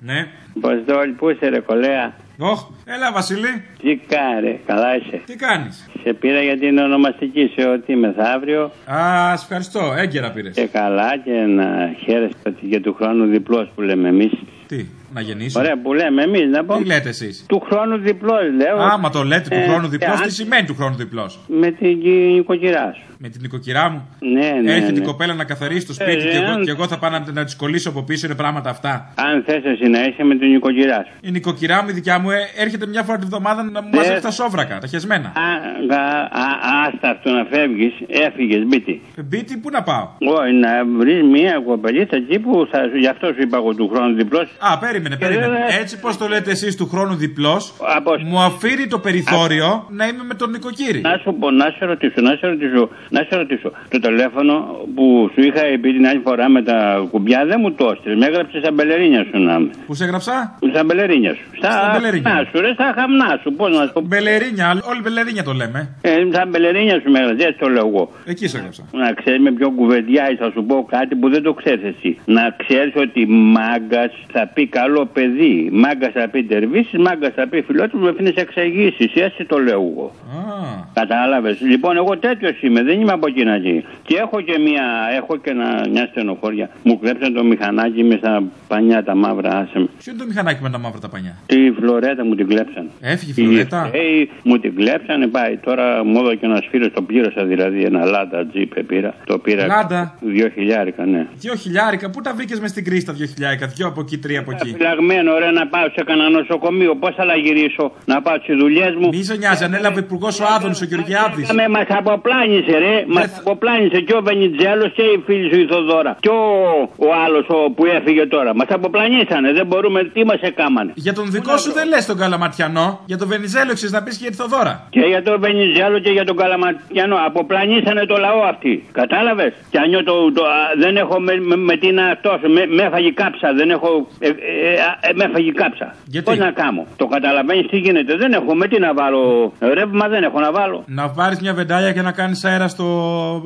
Ναι. Αποστόλη, πού είσαι, ρε κολέα; Όχ, έλα Βασίλη. Τι κάνει, καλά είσαι; Τι κάνεις; Σε πήρα για την ονομαστική σε ότι μεθαύριο. Α, σε ευχαριστώ. Έγκαιρα πήρες. Και καλά και να χαίρεσαι ότι για του χρόνου διπλός που λέμε εμείς. Τι, να γεννήσω. Ωραία, που λέμε εμείς να πω. Τι λέτε εσείς; Του χρόνου διπλός, λέω. Άμα το λέτε του Ε, χρόνου διπλός, αν- τι σημαίνει του χρόνου διπλός; Με την νοικοκυρά σου. Με την νοικοκυρά μου; Ναι, ναι. Έρχεται ναι. η κοπέλα να καθαρίσει το σπίτι Ε, και, εγώ, αν- και εγώ θα πάω να, να της κολλήσω από πίσω. Είναι πράγματα αυτά. Αν θες εσύ να είσαι με την νοικοκυρά σου. Η νοικοκυρά μου, η δικιά μου, ε, έρχεται μια φορά τη βδομάδα να μου Ε. μαζεύει τα σόβρακα, τα χεσμένα. Α, γα- α, άστα αυτό να φεύγεις, έφυγες, μπίτι. Μπίτι, πού να πάω; Όχι, να βρεις μια κοπελίτσα εκεί που θα, γι' αυτό σου είπα εγώ του χρόνου διπλός. Α, περίμενε, περίμενε. βέβαια- Έτσι πώς το λέτε εσείς του χρόνου διπλός, Από- μου αφήνει το περιθώριο να είμαι με τον νοικοκύρη. Να σου πω, να σε ρωτήσω, να σε ρωτήσω, να σε ρωτήσω. Το τηλέφωνο που σου είχα πει την άλλη φορά με τα κουμπιά δεν μου το έστειλε. Με έγραψε στα μπελερίνια σου να είμαι. Πού σε έγραψα; Στα μπελερίνια σου. Στα, Στα μπελερίνια. χαμνά σου, ρε, στα χαμνά σου. Πώς να σου πω. Μπελερίνια, όλοι μπελερίνια το λέμε. Ε, στα μπελερίνια σου με έγραψε, έτσι το λέω εγώ. Εκεί σε έγραψα. Να ξέρεις με ποιο κουβεντιάει, θα σου πω κάτι που δεν το ξέρεις εσύ. Να ξέρεις ότι μάγκας θα πει καλό παιδί. Μάγκα θα πει τερβίση, μάγκα θα πει φιλότιμος, με αφήνεις εξηγήσει. Έτσι το λέω εγώ. Α, Κατάλαβες. Λοιπόν, εγώ τέτοιος είμαι, δεν είμαι από εκεί να εκεί. Και έχω και μια, έχω και ένα, μια στενοχώρια. Μου κλέψαν το μηχανάκι με στα πανιά τα μαύρα, άσε με. ποιο είναι το μηχανάκι με τα μαύρα τα πανιά; Τη φλωρέτα μου την κλέψαν. Έφυγε η φλωρέτα; Ε, μου την κλέψανε, πάει. Τώρα μου έδωσε ένας φίλος, το πλήρωσα δηλαδή. Ένα λάντα τζίπε πήρα. Το πήρα. Λάντα; Δύο χιλιάρικα, ναι. Δυο χιλιάρικα, πού τα βρήκες μες στην κρίση τα δυο χιλιάρικα; Δυο από εκεί, τρία από εκεί. Φυλαγμένο, ρε, να πάω σε κανένα νοσοκομείο. Πώς θα la γυρίσω, να πάω στις δουλειές μου; Μη σε νοιάζει, ανέλαβε υπουργός ο Άδωνης, ο Γεωργιάδης. Με μα αποπλάνησε, ρε. Μα Δεν- αποπλάνησε και ο Βενιτζέλο και η φίλη σου η Θοδώρα. Και ο, ο άλλος που έφυγε τώρα. Μα αποπλανήσανε. Δεν μπορούμε, τι μας έκαμανε. Για τον δικό σου δεν λες τον Καλαματιανό, για τον Βενιζέλο ξέρεις να πεις και για τη Θοδώρα. Και για τον Βενιζέλο και για τον Καλαματιανό. Αποπλανήσανε το λαό αυτοί. Κατάλαβες; Και αν νιώ το, το, α, δεν έχω με, με, με τι να τόσο. Με, με έφαγε κάψα. Δεν έχω. Ε, ε, ε, ε, με έφαγε κάψα. Γιατί; Πώς να κάνω. Το καταλαβαίνεις τι γίνεται. Δεν έχω με τι να βάλω. Ρεύμα δεν έχω να βάλω. Να βάλεις μια βεντάλια και να κάνεις αέρα στο,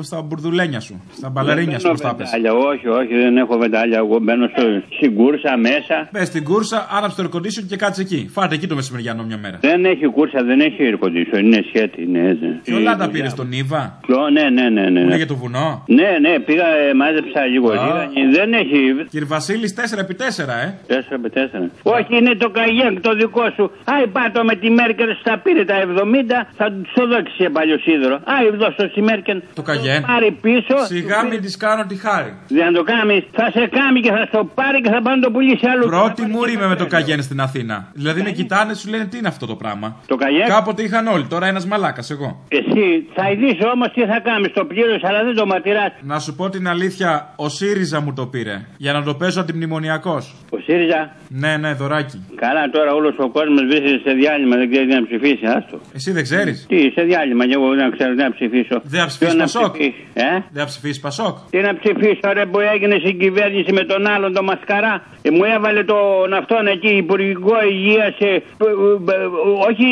στα μπουρδουλένια σου. Στα μπαλαρίνια σου, Δεν πώς τα μπαίνω πες. βεντάλια. Όχι, όχι, δεν έχω βεντάλια. Εγώ μπαίνω στο, στην κούρσα μέσα. Μπες στην κούρσα, άναψε το air condition και κάτσε εκεί. Φάτε εκεί το μεσημεριανό μια μέρα. Δεν έχει κούρσα, δεν έχει air condition. Είναι σχέτη, ναι. ναι. Ποιο λάντα πήρες τον Ήβα, Ποιο, ναι, ναι, ναι. ναι, που είναι ναι. για το βουνό; Ναι, ναι, πήγα, ε, μάζεψα λίγο Α. ρίγανη. Δεν έχει. Κύριε Βασίλης, 4x4, ε. 4 με 4. Όχι, είναι το καγιέκ το δικό σου. Άι, πάτω με τη Μέρκελ, στα πήρε τα 70, θα του το δώσει σε παλιό σίδερο. Άι, δώσω στη Μέρκελ. Το Καγιέν. Πάρει πίσω. Σιγά του μην της κάνω τη χάρη. Δεν το κάνεις, θα σε κάνει και θα στο πάρει και θα πάνε το πουλήσει αλλού. Πρώτη μούρη είμαι με το Καγιέν στην Αθήνα. Δηλαδή με κοιτάνε, σου λένε τι είναι αυτό το πράγμα. Το καγιέκ. Κάποτε είχαν όλοι, τώρα ένας μαλάκας εγώ. Εσύ θα ειδήσει όμως τι θα κάνεις. Το πλήρω, αλλά δεν το ματηρά. Να σου πω την αλήθεια, ο ΣΥΡΙΖΑ μου το πήρε. Για να το παίζω αντιμνημονιακός. Ο ΣΥΡΙΖΑ; Ναι, ναι, δωράκι. Καλά, τώρα όλος ο κόσμος βρίσκεται σε διάλειμμα, δεν ξέρει τι να ψηφίσει. Άστο. Εσύ δεν ξέρεις; Τι, σε διάλειμμα, και εγώ δεν ξέρω τι να ψηφίσω. Δεν θα ψηφίσεις Ποιο να Πασόκ; ψηφίσει, Ε; Δεν θα ψηφίσεις Πασόκ; Τι να ψηφίσω, ρε, που έγινε στην κυβέρνηση με τον άλλον, τον Μασκαρά. Ε, μου έβαλε τον αυτόν εκεί, Υπουργικό Υγείας σε. ε, ε, Όχι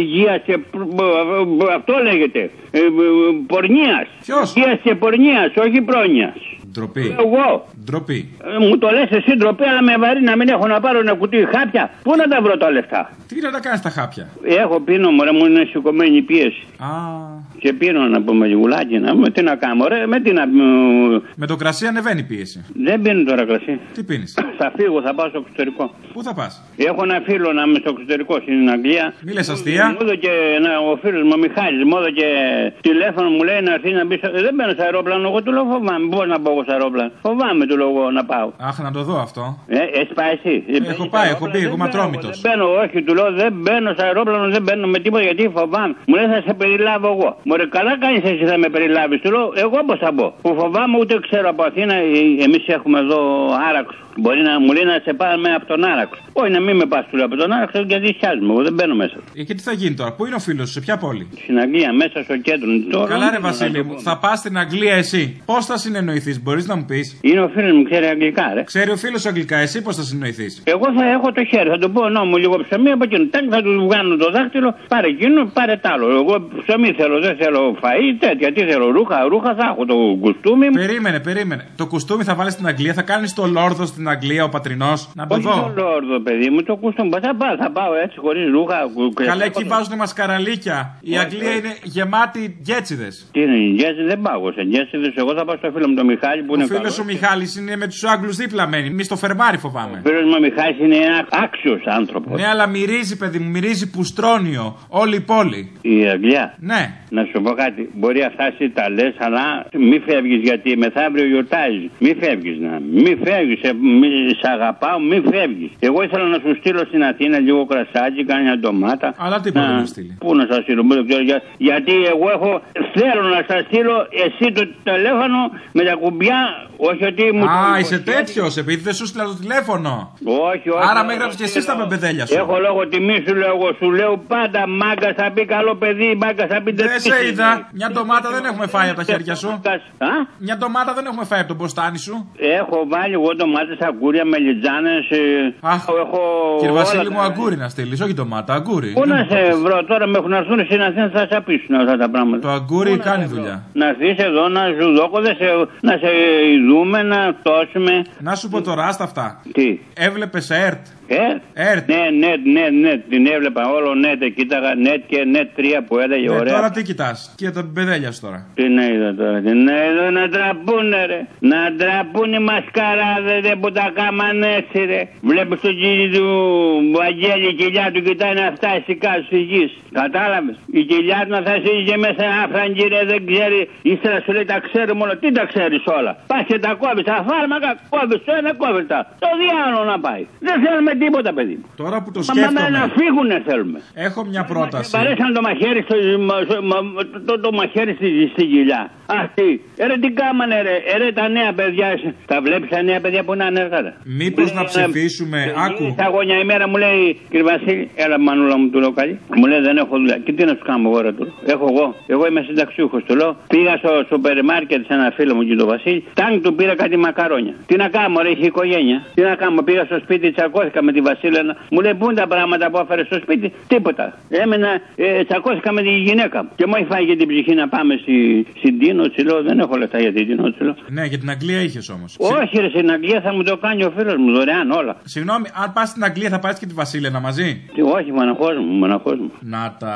υγείας σε. Αυτό λέγεται. Ε, Πορνείας. Ποιος; Υγείας και πορνείας, όχι πρόνοιας. Ντροπή. Εγώ. Ντροπή. Ε, Μου το λες εσύ ντροπή, αλλά με βαρύ να μην έχω να πάρω ένα κουτί χάπια. Πού να τα βρω τα λεφτά; Τι να τα κάνεις τα χάπια; Έχω πίνω, μωρέ μου είναι σηκωμένη η πίεση. Α, Και πίνω να πούμε γουλάκι να μου, τι να κάνω, ρε, με τι να. μου- με το κρασί ανεβαίνει η πίεση. Δεν πίνω τώρα κρασί. Τι πίνεις; Θα φύγω, θα πάω στο εξωτερικό. Πού θα πας; Έχω ένα φίλο να είμαι στο εξωτερικό στην Αγγλία. Μη λες αστεία. Μου έδωσε ένα, ο φίλος μου, ο Μιχάλης, μου έδωσε τηλέφωνο, μου λέει να έρθει να μπει. στο- Δεν μπαίνω στο αερόπλανο, εγώ του λέω φοβάμαι. Πώ να μπω εγώ στο αερόπλανο. Φοβάμαι, του λέω εγώ να πάω. Αχ, να το δω αυτό. Ε, έχεις πάει εσύ; Έχω πάει, έχω μπει, εγώ είμαι ατρόμητος. Δεν μπαίνω, όχι, του λέω δεν μπαίνω στο αερόπλανο, δεν μπαίνω με τίποτα γιατί φοβάμαι. Μου λέει θα σε περιλάβω εγώ. Μου λέει καλά κάνεις εσύ θα με περιλάβεις. Του λέω εγώ πώς θα μπω. Που φοβάμαι ούτε ξέρω από Αθήνα, εμείς έχουμε εδώ άραξο. Μπορεί να μου λέει να σε πάμε από τον άραξο. Όχι να μην με πας του λέω από τον άραξο γιατί σιάζουμε. Εγώ δεν μπαίνω μέσα. Ε, και τι θα γίνει τώρα, πού είναι ο φίλος σου, σε ποια πόλη; Στην Αγγλία, μέσα στο κέντρο. Τώρα, Καλά, ρε δεν Βασίλη ξέρω μου, να το θα πας στην Αγγλία εσύ. Πώς θα συνεννοηθείς, μπορείς να μου πεις; πω. Είναι ο φίλος μου, ξέρει αγγλικά, ρε. Ξέρει ο φίλος αγγλικά, εσύ πώς θα συνεννοηθείς; Εγώ θα έχω το χέρι, θα του πω νόμο λίγο ψωμί από εκείνο. Τάκ, θα τους βγάλω το δάχτυλο, πάρε εκείνο, πάρε τ' άλλο. Εγώ ψωμί θέλω, δεν θέλω φαΐ, τέτοια. Τι θέλω, ρούχα, ρούχα θα έχω το κουστούμι μου. Περίμενε, περίμενε. Το κουστούμι θα βάλεις στην Αγγλία, θα κάνεις το λόρδο στην Αγγλία ο πατρινός. Να το Όχι δω. το λόρδο, παιδί μου, το κουστούμι. Θα πάω, θα πάω έτσι χωρίς ρούχα. Καλά, εκεί βάζουν μασκαραλίκια. Η Αγγλία είναι γεμάτη γκέτσιδε. Τι είναι, Γκέζι δεν πάω σε Γκέζι, εγώ θα πάω στο φίλο μου τον Μιχάλη που Ο είναι φίλος καλός. ο Μιχάλης είναι με τους Άγγλους δίπλα μένει. Μη στο φερμάρι φοβάμαι. Ο φίλος μου ο Μιχάλης είναι ένα άξιος άνθρωπος. Ναι, αλλά μυρίζει, παιδί μου, μυρίζει πουστρόνιο. Όλη η πόλη. Η Αγγλία; Ναι. Να σου πω κάτι. Μπορεί αυτά εσύ τα λες, αλλά μη φεύγεις γιατί μεθαύριο γιορτάζεις. Μη φεύγεις να. Μη φεύγεις. Σε, μη- σ' αγαπάω, μη φεύγεις. Εγώ ήθελα να σου στείλω στην Αθήνα λίγο κρασάκι, κάνει μια ντομάτα. Αλλά τι μπορεί να στείλει; Πού να σας στείλω, μου δεν ξέρω. για- γιατί εγώ έχω. Θέλω να σας στείλω εσύ το τηλέφωνο με τα κουμπιά. Όχι ότι μου. το Α, είσαι υποσχέθηκες. τέτοιος, επειδή δεν σου στείλα το τηλέφωνο. Όχι, όχι. Άρα όχι, με έγραψε και όχι, εσύ τα λέω. μπεμπεδέλια σου. Έχω λόγο τιμή σου λέω εγώ. Σου λέω πάντα μάγκα θα πει καλό παιδί, μάγκα θα πει Δεν σε είδα. Μια ντομάτα δεν έχουμε φάει από τα χέρια σου. Α, Μια ντομάτα δεν έχουμε φάει από τον ποστάνι σου. έχω βάλει εγώ ντομάτες, αγκούρια, μελιτζάνες. ε, Αχ, έχω Κύριε όλα Βασίλη τα- μου, αγκούρι να στείλεις, όχι ντομάτα, αγκούρι. Πού Δεν να μου σε πες. βρω τώρα, με έχουν έρθουν στην Αθήνα, θα σε απίσουν αυτά τα πράγματα. Το αγκούρι Πού να κάνει σε βρω; δουλειά. Να έρθεις εδώ να σου δω, δεν σε, να σε ειδούμε, να τόσουμε. Να σου πω τώρα, άστα αυτά. Τι, Έβλεπες ΕΡΤ; Ε, ΕΡΤ. ναι, ναι, ναι, ναι, την έβλεπα όλο ναι, κοίταγα νετ και νετ 3 που έλεγε Ε, ωραία. τώρα τι κοιτάς. Και τα μπεδέλιας σου τώρα. Τι να είδα τώρα, τι να είδα να τραπούνε ρε. Να τραπούνε οι μασκαράδες ρε που τα κάμαν έτσι ρε. Βλέπεις τον κύριο του Βαγγέλη η κοιλιά του κοιτάει να φτάσει κάτω στη γης. Κατάλαβες. Η κοιλιά του να θα και μέσα ένα φραγκί ρε δεν ξέρει. Ύστερα σου λέει τα ξέρουμε όλα. Τι τα ξέρεις όλα. Πας και τα κόβεις. Τα φάρμακα κόβεις το ένα κόβεις τα. Το διάλογο να πάει. Δεν θέλουμε τίποτα παιδί. μου. Τώρα που το Μα με να σκέφτομαι, φύγουνε θέλουμε. έχω μια πρόταση. Μ' αρέσαν το μαχαίρι στο, μα- στο- μα- το, το μαχαίρι στη, στη γυλιά. Αχ τι. Ε, ρε τι κάμανε ρε. Ε, ρε τα νέα παιδιά. Τα βλέπεις τα νέα παιδιά που είναι ανεργά. ρε. Μήπως Μου να λέει, ψηφίσουμε, ε, άκου. Στα γωνιά ημέρα μου λέει κύριε Βασίλη, έλα μανούλα μου του λέω καλή. Μου λέει δεν έχω δουλειά. Και τι να σου κάνω εγώ ρε του. λέω. Έχω εγώ. Εγώ είμαι συνταξιούχο του λέω. Πήγα στο σούπερ μάρκετ σε ένα φίλο μου και τον Βασίλη. Τάγκ του πήρα κάτι μακαρόνια. Τι να κάνω, ρε, είχε οικογένεια. Τι να κάνω, πήγα στο σπίτι, τσακώθηκα με τη Βασίλενα. Μου λέει πού είναι τα πράγματα που έφερες στο σπίτι; Τίποτα. Έμενα, ε, τσακώθηκα με τη γυναίκα μου. Και μου έχει φάει και την ψυχή να πάμε στη, στην Τίνο. Τη λέω δεν έχω λεφτά για την Τίνο. Της λέω. Ναι, για την Αγγλία είχες όμως. Όχι, ρε, στην Αγγλία θα μου το κάνει ο φίλος μου δωρεάν όλα. Συγγνώμη, αν πας στην Αγγλία θα πάρεις και τη Βασίλενα μαζί; Τι, όχι, μοναχός μου, μοναχός μου. Να τα.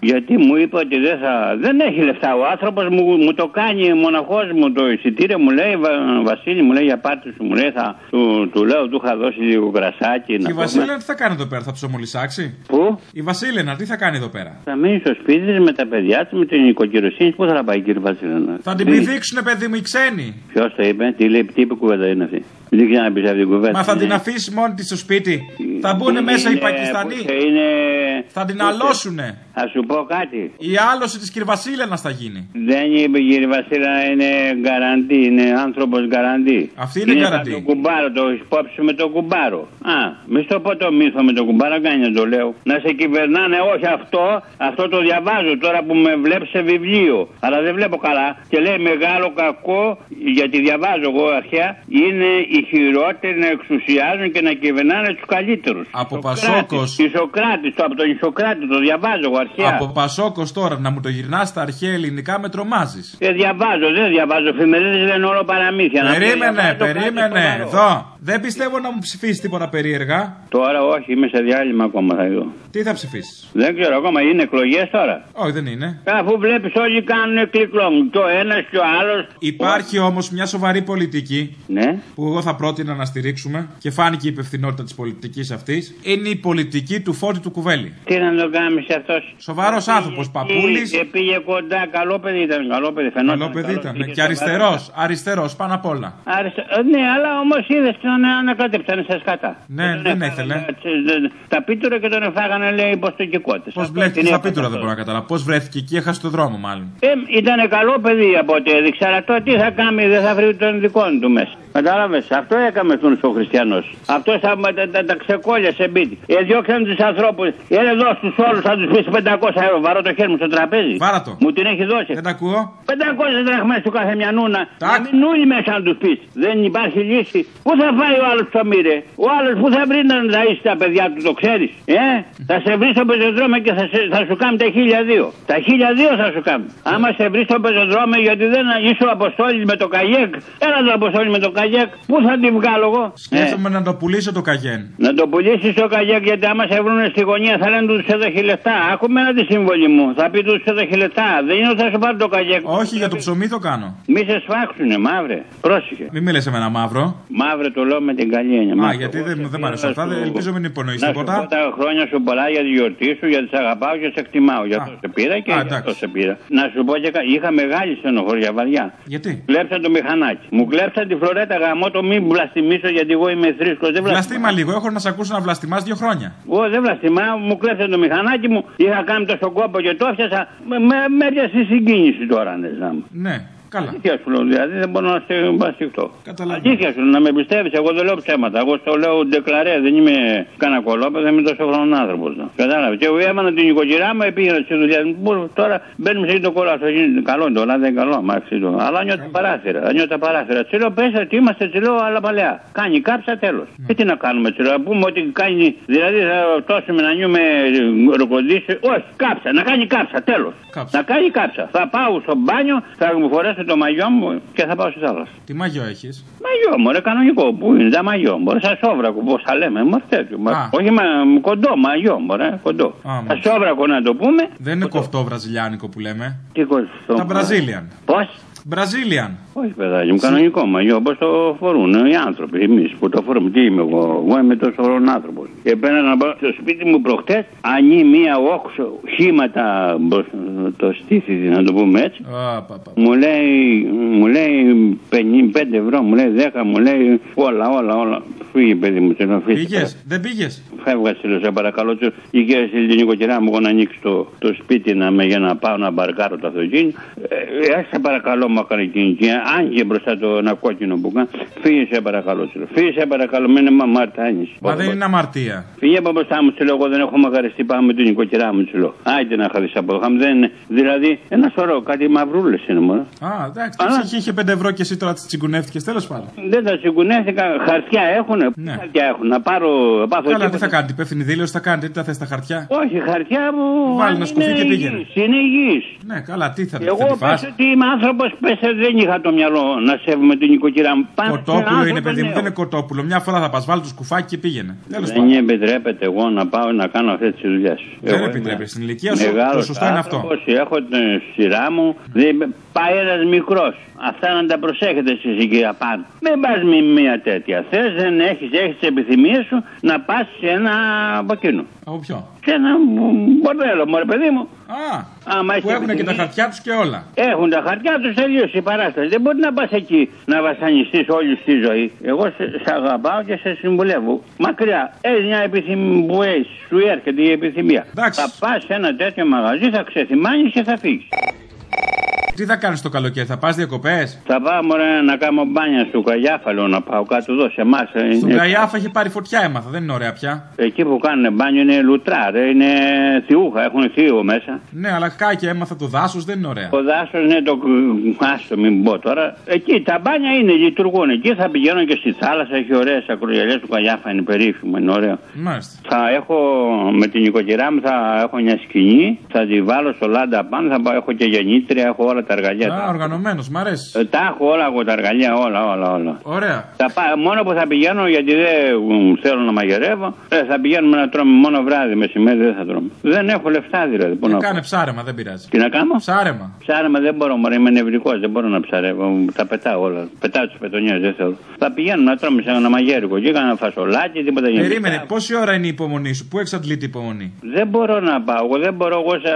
Γιατί μου είπε ότι δεν θα. Δεν έχει λεφτά. Ο άνθρωπος μου, μου το κάνει μοναχός μου το εισιτήριο. Μου λέει, Βα- Βασίλη, μου λέει για πάτη σου. Μου λέει, θα, του, του λέω, του είχα δώσει λίγο κρασάκι. Και η πούμε. Βασίλενα τι θα κάνει εδώ πέρα, θα ψωμολισάξει. Πού; Η Βασίλενα τι θα κάνει εδώ πέρα; Θα μείνει στο σπίτι της με τα παιδιά της, με την οικοκυροσύνη. Πού θα πάει, κύριε Βασίλη. Θα την πηδήξουνε, παιδί μου, οι ξένοι. Ποιος το είπε, τι λέει, τι είπε κουβέντα είναι αυτή. Δεν ξαναπεί αυτή την κουβέντα. Μα θα την Είναι- αφήσει μόνη της στο σπίτι. Θα μπουν μέσα οι είναι- Πακιστανοί. που Είναι... Θα την που- αλώσουνε. Θα σου πω κάτι. Η άλωση της Κυρβασίλενα θα γίνει. Δεν είπε κύριε Βασίλα, είναι γκαραντί, είναι άνθρωπος γκαραντί. Αυτή είναι γκαραντί. σαν Το κουμπάρο, το έχεις υπόψη με το κουμπάρο. Α, μη στο πω το μύθο με το κουμπάρο, κάνει να το λέω. Να σε κυβερνάνε, όχι αυτό, αυτό το διαβάζω τώρα που με βλέπεις σε βιβλίο. Αλλά δεν βλέπω καλά. Και λέει μεγάλο κακό, γιατί διαβάζω εγώ αρχαία, είναι οι χειρότεροι να εξουσιάζουν και να κυβερνάνε τους καλύτερους. Από Πασόκος. Ισοκράτης, το, από τον Ισοκράτη το διαβάζω εγώ αρχαία. Από Πασόκος τώρα να μου το γυρνάς στα αρχαία ελληνικά με τρομάζεις. Δεν διαβάζω, δεν διαβάζω εφημερίδες, δεν είναι όλο παραμύθια. Να Περίμενε, διαβάζω κάτι περίμενε. σοβαρό. Εδώ. Δεν πιστεύω να μου ψηφίσει τίποτα περίεργα. Τώρα όχι, είμαι σε διάλειμμα ακόμα θα δω. Τι θα ψηφίσεις; Δεν ξέρω ακόμα, είναι εκλογές τώρα. Όχι, δεν είναι. Αφού βλέπεις όλοι κάνουν κλικλόν. Και ο ένας και ο άλλος. Υπάρχει όμως μια σοβαρή πολιτική Ναι. που εγώ θα πρότεινα να στηρίξουμε και φάνηκε η υπευθυνότητα της πολιτικής αυτής. Είναι η πολιτική του Φώτη του Κουβέλη. Τι να το κάνεις αυτός; Σοβαρός άνθρωπος, παππούλη. Και πήγε κοντά, καλό παιδί ήταν. Καλό παιδί, φαινόταν. Καλό παιδί καλός, ήταν. είχε Και σοβαρά. αριστερός. Αριστερός πάνω απ' όλα. Άριστε- ε, Ναι, αλλά όμως είδες τον ανακάτεψαν σε σκατά. Ναι, Και τον δεν έφαγαν ήθελε. τα- τε- Τα πίτουρα και τον εφάγανε, λέει, υποστοκικότε. Πώς βρέθηκε στα πίτουρα δεν μπορώ να καταλάβω. Πώς βρέθηκε εκεί, έχασε το δρόμο μάλλον. Ε, ήταν καλό παιδί από ό,τι έδειξε, αλλά τώρα τι θα κάνει, δεν θα βρει τον δικό του μέσα. Κατάλαβες. Αυτό έκαμε αυτόν ο Χριστιανός. Αυτό τα, τα, τα, τα ξεκόλιασε μπίτι. Ε, διώξαν τους ανθρώπους. Έλα εδώ στου όλους θα τους πεις 500 ευρώ. Βαρώ το χέρι μου στο τραπέζι. Βάρα το. Μου την έχει δώσει. Δεν τα ακούω. 500 δραχμές του κάθε μια νούνα. Τάκ. Να μην νουλι μέσα να τους πεις. Δεν υπάρχει λύση. Πού θα πάει ο άλλος το μοίρε; Ο άλλος που θα βρει να ζαίσει τα παιδιά του, το ξέρεις. Ε, θα σε βρει στο πεζοδρόμιο και θα, σε, θα σου κάνει τα χίλια δύο. Τα χίλια δύο θα σου κάνει. Άμα σε βρει στο πεζοδρόμιο γιατί δεν είσαι ο Αποστόλης με το καγιέκ. Έλα το Αποστόλη με το καγιέκ. Πού θα την βγάλω εγώ; Σκέφτομαι να το πουλήσω το καγέν. Να το πουλήσεις στο καγιέκ γιατί άμα σε βρουν στη γωνία θα λένε τους έδωχε λεφτά. Άκουμε ένα τη σύμβολη μου. Θα πει τους έδωχε λεφτά. Δεν είναι ότι θα σου πάρει το καγιέκ. Όχι για το ψωμί το κάνω. Μη σε σφάξουνε, μαύρε. Πρόσεχε. Μην μιλέ με ένα μαύρο. Μαύρε το λέω με την καλή έννοια. Α, Μαύρε. γιατί Εγώ δεν, σε δεν μ' αρέσουν θέλω αυτά. να δεν- σου- Ελπίζω μην υπονοείς Να σου πω τίποτα. τα χρόνια σου πολλά για τη γιορτή σου, γιατί σε αγαπάω και σε εκτιμάω. Γι' αυτό Α. σε πήρα και Α, γι' αυτό εντάξει. σε πήρα. Να σου πω και κα- είχα μεγάλη στενοχώρια βαριά. Γιατί; Κλέψα το μηχανάκι. Μου κλέψα τη φλωρέτα γαμό το μην βλαστημίσω γιατί εγώ είμαι θρήσκος. Δεν Βλαστήμα λίγο. Έχω να σε ακούσω να βλαστημάς δύο χρόνια. Εγώ δεν βλαστημάω, μου κλέψα το μηχανάκι μου. Είχα κάνει τόσο κόπο και το έφτιασα. Με, με, με έπιασε η συγκίνηση τώρα, ναι, να μου. Ναι, καλά. Αλήθεια σου λέω, δηλαδή δεν μπορώ να σε μπαστιχτώ. Καταλαβαίνω. Αλήθεια σου λέω, να με πιστεύει, εγώ δεν λέω ψέματα. Εγώ στο λέω ντεκλαρέ, δεν είμαι κανένα κολόπεδο, είμαι τόσο χρόνος άνθρωπος. Κατάλαβες. Και εγώ έμανα την οικογένειά μου, πήγαινα στη δουλειά μου. Μπορώ- Τώρα μπαίνουμε σε το κόλλο, αυτό γίνεται καλό τώρα, δεν είναι καλό, μάξι το. Αλλά νιώθω παράθυρα, νιώθω παράθυρα. Τσι λέω, πέσα, τι είμαστε, τσι λέω, αλλά παλαιά. Κάνει κάψα, τέλος. Και τι να κάνουμε, τσι λέω, να πούμε ότι κάνει, δηλαδή θα τόσουμε να νιούμε ροκοντήσει. Όχι, κάψα, να κάνει κάψα, τέλος. Κάψα. Να κάνει κάψα. Θα πάω στο μπάνιο, θα μου φορέσω το μαγιό μου και θα πάω στη θάλασσα. Τι μαγιό έχεις; Μαγιό, μωρέ, κανονικό. Πού είναι τα μαγιό, μωρέ, σαν σόβρακο, πώς τα λέμε, μωρέ, τέτοιο. μωρέ. Α. Όχι, μα κοντό, μαγιό, μωρέ, κοντό. Α, Σαν μάλιστα. σόβρακο να το πούμε. Δεν είναι κοφτό βραζιλιάνικο που λέμε. Τι κοστό. Τα Brazilian. Πώς; Brazilian. Όχι, παιδάκι μου, κανονικό μαγιό, όπως το φορούν οι άνθρωποι. Εμείς που το φορούμε, τι είμαι εγώ, εγώ είμαι τόσο χρόνο άνθρωπος. Και πέρα να πάω στο σπίτι μου προχτές, ανή μία όξο, χήματα μπρος- το στήθι, να το πούμε έτσι. Α, πα, πα. Μου λέει, μου λέει 55 ευρώ, μου λέει 10, μου λέει όλα, όλα, όλα. Φύγε, παιδί μου, θέλω να φύγει. Πήγες, δεν πήγες; Φεύγα, σε λέω, σε παρακαλώ. Του είχε στείλει την νοικοκυρά μου εγώ να ανοίξει το, το σπίτι να με, για να πάω να μπαρκάρω το αυτοκίνητο. Ε, ε, σε παρακαλώ, μου έκανε εκείνη. Και άνοιγε μπροστά το ένα κόκκινο που κάνει. Φύγε, σε παρακαλώ. Του λέω. Φύγε, σε παρακαλώ, μην είναι μαρτάνη. Μα δεν είναι αμαρτία. Φύγε από μπροστά μου, του λέω, εγώ δεν έχω μαγαριστεί πάνω με την νοικοκυρά μου, του λέω. Άιντε να χαθεί από εδώ. Δεν είναι. Δηλαδή, ένα σωρό, κάτι μαυρούλες είναι μόνο. Α, εντάξει. Τι Α. ψυχή είχε 5 ευρώ και εσύ τώρα τη τσιγκουνεύτηκες. Τέλος πάντων. Δεν τα συγκουνέθηκα. Χαρτιά έχουν. Ναι. Χαρτιά έχουν. Να πάρω. να πάθω Καλά, τι τίποτα. θα κάνετε, υπεύθυνη δήλωση θα κάνετε, τι θα θες τα χαρτιά; Όχι, χαρτιά μου. Βάλει αν ένα σκουφί είναι και πήγαινε. υγιής, Είναι υγιής. Ναι, καλά, τι θα, θα Εγώ τη πες φας. ότι είμαι άνθρωπος, πες δεν είχα το μυαλό να σέβομαι την οικοκυρά μου. Πάντα Κοτόπουλο άνθρωπο είναι, παιδί μου, νέος. δεν είναι κοτόπουλο. Μια φορά θα πας, βάλει το σκουφάκι και πήγαινε. Τέλος Δεν πάντων. επιτρέπεται εγώ να πάω να κάνω αυτές τις δουλειές. Δεν επιτρέπεται. Στην ηλικία σου το σωστό είναι αυτό. Έχω την σειρά μου. Δεν... Πάει ένας μικρός. Αυτά να τα προσέχετε εσείς εκεί απάνω. Μην πας με μια τέτοια. Θες, δεν έχεις, έχεις τις επιθυμίες σου να πας σε ένα από εκείνο. Από ποιο. Σε ένα μπορδέλο, μωρέ παιδί μου. Α, Άμα που έχεις έχουν και τα επιθυμίες. χαρτιά τους και όλα. Έχουν τα χαρτιά τους τελείωσε η παράσταση. Δεν μπορεί να πας εκεί να βασανιστείς όλη τη ζωή. Εγώ σε, σε αγαπάω και σε συμβουλεύω. Μακριά. Έχεις μια επιθυμία που έχεις, σου έρχεται η επιθυμία. Εντάξει. Θα πας σε ένα τέτοιο μαγαζί, θα ξεθυμάνεις και θα φύγεις. Τι θα κάνεις το καλοκαίρι, θα πας διακοπές; Θα πάω μωρέ να κάνω μπάνια στο Καγιάφαλο να πάω κάτω εδώ σε εμά. Στον Καϊάφα έχει πάρει φωτιά, έμαθα, δεν είναι ωραία πια. Εκεί που κάνουν μπάνιο είναι λουτρά, ρε, είναι θιούχα, έχουν θείο μέσα. Ναι, αλλά κάκι έμαθα το δάσος, δεν είναι ωραία. Το δάσος είναι το. Άστο, μην πω τώρα. Εκεί τα μπάνια είναι, λειτουργούν. Εκεί θα πηγαίνω και στη θάλασσα. Έχει ωραίες ακρογελιέ του Καγιάφα, είναι περίφημο, είναι ωραίο. Μάλιστα. Θα έχω με την οικογένειά μου, θα έχω μια σκηνή, θα τη βάλω στο λάντα πάνω, θα πάω, έχω και γεννήτρια, έχω όλα τα εργαλεία. Α, οργανωμένος, μ' αρέσει. Ε, τα έχω όλα εγώ τα εργαλεία, όλα, όλα, όλα. Ωραία. Θα πά- μόνο που θα πηγαίνω γιατί δεν μ, θέλω να μαγειρεύω, ε, θα πηγαίνουμε να τρώμε μόνο βράδυ, μεσημέρι δεν θα τρώμε. Δεν έχω λεφτά δηλαδή. Πού Και να κάνε ψάρεμα, δεν πειράζει. Τι να κάνω; Ψάρεμα. Ψάρεμα δεν μπορώ, μωρέ, είμαι νευρικός, δεν μπορώ να ψαρεύω. Τα πετάω όλα. Πετάω τις πετονιές, δεν θέλω. Θα πηγαίνουμε να τρώμε σε ένα μαγέρικο εκεί, κάνα φασολάκι, τίποτα γενικά. Περίμενε, πόση ώρα είναι η υπομονή σου, πού εξαντλείται η υπομονή; Δεν μπορώ να πάω, εγώ δεν μπορώ, εγώ σε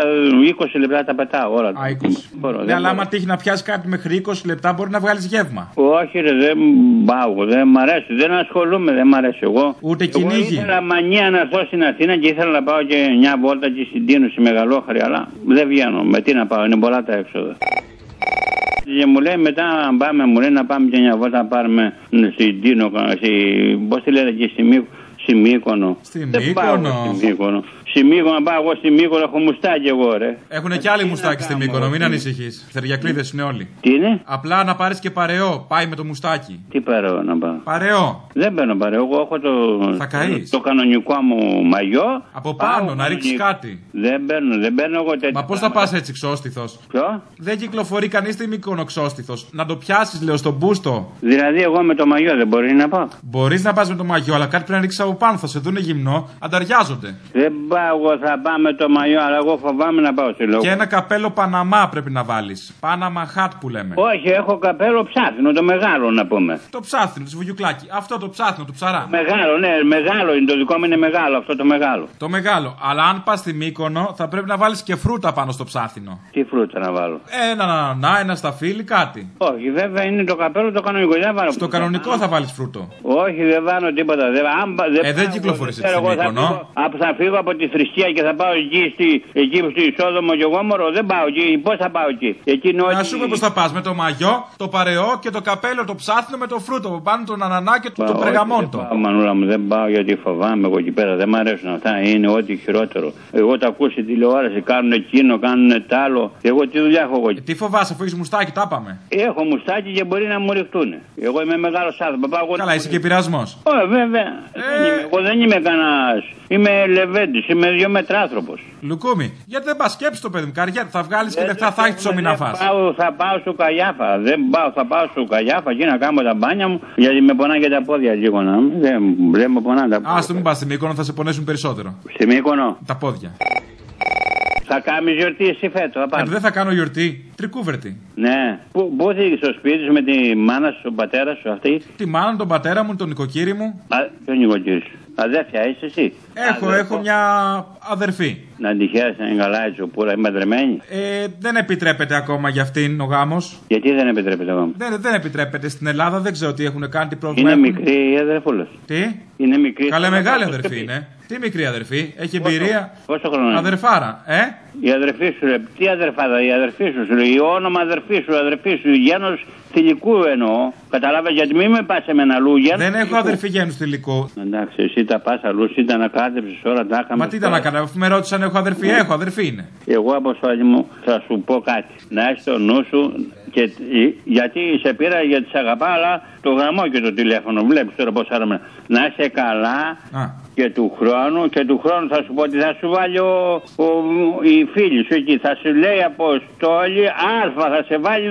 20 λεπτά τα πετάω όλα. Α, 20. Μπορώ, Ναι, δεν αλλά μπορώ. άμα τύχει να πιάσει κάτι μέχρι 20 λεπτά, μπορεί να βγάλεις γεύμα. Όχι, ρε, δεν πάω, εγώ, δεν μ' αρέσει, δεν ασχολούμαι, δεν μ' αρέσει εγώ. Ούτε Εγώ κυνήγι. ήθελα μανία να έρθω στην Αθήνα και ήθελα να πάω και μια βόλτα και στην Τίνο, στη Μεγαλόχαρη, αλλά δεν βγαίνω. Με τι να πάω, είναι πολλά τα έξοδα. Και μου λέει μετά, αν πάμε, μου λέει να πάμε και μια βόλτα να πάρουμε στην Τίνο, πώς τη λένε εκεί στη Μύκο. Στη Μύκονο. Στη Μύκονο. Στη Μύκονο. Στη Μύκονο, πάω εγώ στη Μύκονο, έχω μουστάκι εγώ, ρε. Έχουν και άλλοι μουστάκι στη Μύκονο, μην ανησυχείς. Θεριακλίδε είναι όλοι. Τι είναι; Απλά να πάρεις και παρεό, πάει με το μουστάκι. Τι παρεό να πάω; Παρεό. Δεν παίρνω παρεό, εγώ έχω το, Θα καείς. το κανονικό μου μαγιό. Από Πάω πάνω, να ρίξεις κανονικό. κάτι. Δεν παίρνω, δεν παίρνω εγώ τέτοιο. Μα πώς θα πας έτσι ξόστιθος; Ποιο; Δεν κυκλοφορεί κανείς στη Μύκονο ξόστιθος. Να το πιάσεις, λέω, στον μπούστο. Δηλαδή εγώ με το μαγιό δεν μπορεί να πάω. Μπορείς να πας με το μαγιό, αλλά κάτι πρέπει να ρίξεις από πάνω. Θα σε δούνε γυμνό, ανταριάζονται. Δεν πάω εγώ, θα πάω με το μαγιό, αλλά εγώ φοβάμαι να πάω στη λόγο. Και ένα καπέλο Παναμά πρέπει να βάλεις. Πάναμα χάτ που λέμε. Όχι, έχω καπέλο ψάθινο, το μεγάλο να πούμε. Το ψάθινο, τη βουγιουκλάκι. Αυτό το ψάθινο, το ψαρά. Μεγάλο, ναι, μεγάλο είναι το δικό μου είναι μεγάλο, αυτό το μεγάλο. Το μεγάλο. Αλλά αν πας στη Μύκονο, θα πρέπει να βάλεις και φρούτα πάνω στο ψάθινο. Τι φρούτα να βάλω; Ένα ανανά, ένα σταφύλι, κάτι. Όχι, βέβαια είναι το καπέλο το κανονικό. Δεν βάλω Στο φρούτα. κανονικό θα βάλεις φρούτο. Όχι, δεν βάλω τίποτα. Δεν, αν, πα- δεν Ε, δεν πάω, κυκλοφορείς ξέρω έτσι εγώ, στην θα Μύκονο. φύγω- απ- Θα φύγω από τη θρησκεία και θα πάω εκεί, στη, εκεί στη Σόδομο και εγώ μωρό. Δεν πάω εκεί. Πώς θα πάω εκεί; Εκεί είναι Να ό,τι- σου πω πώς θα πας με το μαγιό, το παρεό και το καπέλο, το ψάθινο με το φρούτο. που Πάνω τον ανανά και το, Πάω, το όχι, περγαμόντο. Δεν πάω, μανούλα μου, δεν πάω γιατί φοβάμαι εγώ εκεί πέρα. Δεν μ' αρέσουν αυτά. Είναι ό,τι χειρότερο. Εγώ τα ακούω στην τηλεόραση, κάνουν εκείνο, κάνουν τ' άλλο. Εγώ τι δουλειά έχω εγώ εκεί. Ε, Τι φοβάσαι, αφού έχεις μουστάκι, τα πάμε. Έχω μουστάκι και μπορεί να μου ρηχτούν. Εγώ είμαι μεγάλος άνθρωπος. Πάω εγώ- Καλά, είσαι και πειρασμός. Όχι, βέβαια. Ε. Δεν είμαι- εγώ δεν είμαι κανένα. Είμαι λεβέντης, είμαι δύο μέτράνθρωπο. Λουκούμι, γιατί δεν πας σκέψει το παιδί μου, καριέρα, θα βγάλεις και λεφτά, θα έχεις ψωμί να φας. Πάω, θα πάω στο καγιάφα. Δεν πάω, θα πάω στο καγιάφα εκεί να κάνω τα μπάνια μου. Γιατί με πονάει και τα πόδια λίγο να. Δεν, δεν με πονάνε τα πόδια. Α το μην πας στη Μύκονο, θα σε πονέσουν περισσότερο. Στη Μύκονο; Τα πόδια. Θα κάνεις γιορτή εσύ φέτο. Θα Ε, πάμε. δεν θα κάνω γιορτή. Τρικούβερτη. Ναι. Πού, πού θίγεις στο σπίτι σου με τη μάνα σου, τον πατέρα σου αυτή; Τη μάνα, τον πατέρα μου, τον νοικοκύρη μου. Α, ποιο νοικοκύρι σου; Αδέρφια είσαι εσύ; Έχω, Αδερφό. έχω μια αδερφή. Να τυχαία να είναι καλά έτσι που είμαι δρεμένη. Ε, δεν επιτρέπεται ακόμα για αυτήν ο γάμος. Γιατί δεν επιτρέπεται εγώ. Δεν, δεν επιτρέπεται στην Ελλάδα, δεν ξέρω τι έχουν κάνει, τι πρόβλημα Είναι έχουν. μικρή η αδερφούλας. Τι; Είναι μικρή. Καλέ μεγάλη Πόσο αδερφή πει. είναι. Τι μικρή αδερφή, έχει Πόσο- εμπειρία; Πόσο χρόνο είναι; Αδερφάρα, ε; Η αδερφή σου, ρε. Τι αδερφάδα, η αδερφή σου, σου λέει. Η όνομα αδερφή σου, αδερφή σου. Γένο θηλυκού εννοώ. Κατάλαβε γιατί μην με πας σε μένα αλλού. γένος Δεν έχω θηλυκού. αδερφή γένου θηλυκού. Εντάξει, εσύ τα πας αλλού, εσύ τα ανακάτεψες όλα τα έκαμε. Μα τι ήταν να κάνω, αφού με ρώτησαν έχω αδερφή, έχω αδερφή είναι. Εγώ, Αποστόλη μου, θα σου πω κάτι. Να έχεις το νου σου. Και, γιατί σε πήρα γιατί σε αγαπάω, αλλά το γραμμό και το τηλέφωνο. Βλέπεις τώρα πώς άραμε. Να είσαι καλά Α, και του χρόνου και του χρόνου θα σου πω ότι θα σου βάλει ο, ο, η φίλη σου εκεί. Θα σου λέει Αποστόλη Α θα σε βάλει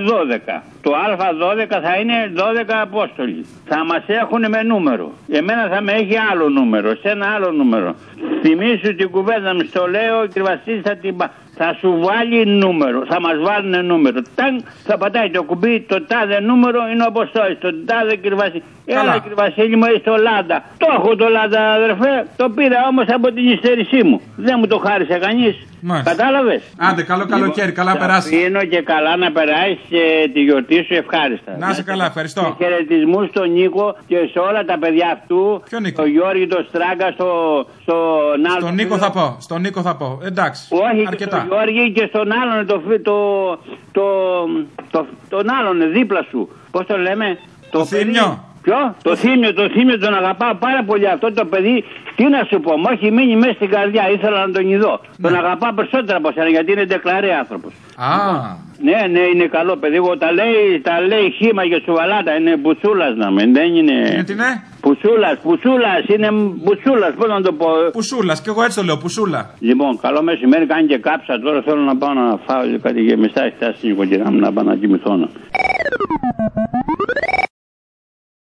12. Το Α12 θα είναι 12 Απόστολοι. Θα μας έχουν με νούμερο. Εμένα θα με έχει άλλο νούμερο, σε ένα άλλο νούμερο. Θυμήσου την κουβέντα μου, στο λέω και Βασίλη θα την πα- θα σου βάλει νούμερο, θα μας βάλουν νούμερο. Ταν, θα πατάει το κουμπί, το τάδε νούμερο είναι ο Αποστόλης, το τάδε κύριε Βασίλη. Καλά. Έλα κύριε Βασίλη μου, είσαι το Λάντα. Το έχω το Λάντα αδερφέ, το πήρα όμως από την υστέρησή μου. Δεν μου το χάρισε κανείς. Μάλιστα. Κατάλαβες; Άντε, καλό καλοκαίρι, καλά θα περάσεις. Πίνω και καλά να περάσεις και τη γιορτή σου ευχάριστα. Να είσαι καλά, ευχαριστώ. Και χαιρετισμούς στον Νίκο και σε όλα τα παιδιά αυτού. Ποιο Νίκο; Το Γιώργη, το Στράγκα, στο, στον άλλο. Στον Νίκο θα πω, στον Νίκο θα πω. Εντάξει, Όχι, και αρκετά. Στον Γιώργη και στον άλλον, το, φι- το, το, το, τον άλλον δίπλα σου. Πώς το λέμε, Το παιδί- Θήμιο. Ποιο; Το θύμιο, το θύμιο τον αγαπάω πάρα πολύ αυτό το παιδί. Τι να σου πω, μου έχει μείνει μέσα στην καρδιά. Ήθελα να τον ειδώ. Τον αγαπάω περισσότερα από σένα γιατί είναι ντεκλαρέ άνθρωπος. Α, Ναι, ναι, είναι καλό παιδί. Εγώ τα λέει, τα λέει χήμα και σουβαλάτα. Είναι μπουτσούλα να μην. Δεν είναι. είναι τι είναι. Πουσούλα, πουσούλα, είναι μπουτσούλα. Πώς να το πω. Πουσούλα, και εγώ έτσι το λέω, πουσούλα. Λοιπόν, καλό μεσημέρι, κάνει και κάψα. Τώρα θέλω να πάω να φάω κάτι γεμιστά. Έχει φτάσει η οικογένειά μου να πάω να κοιμηθώ. να.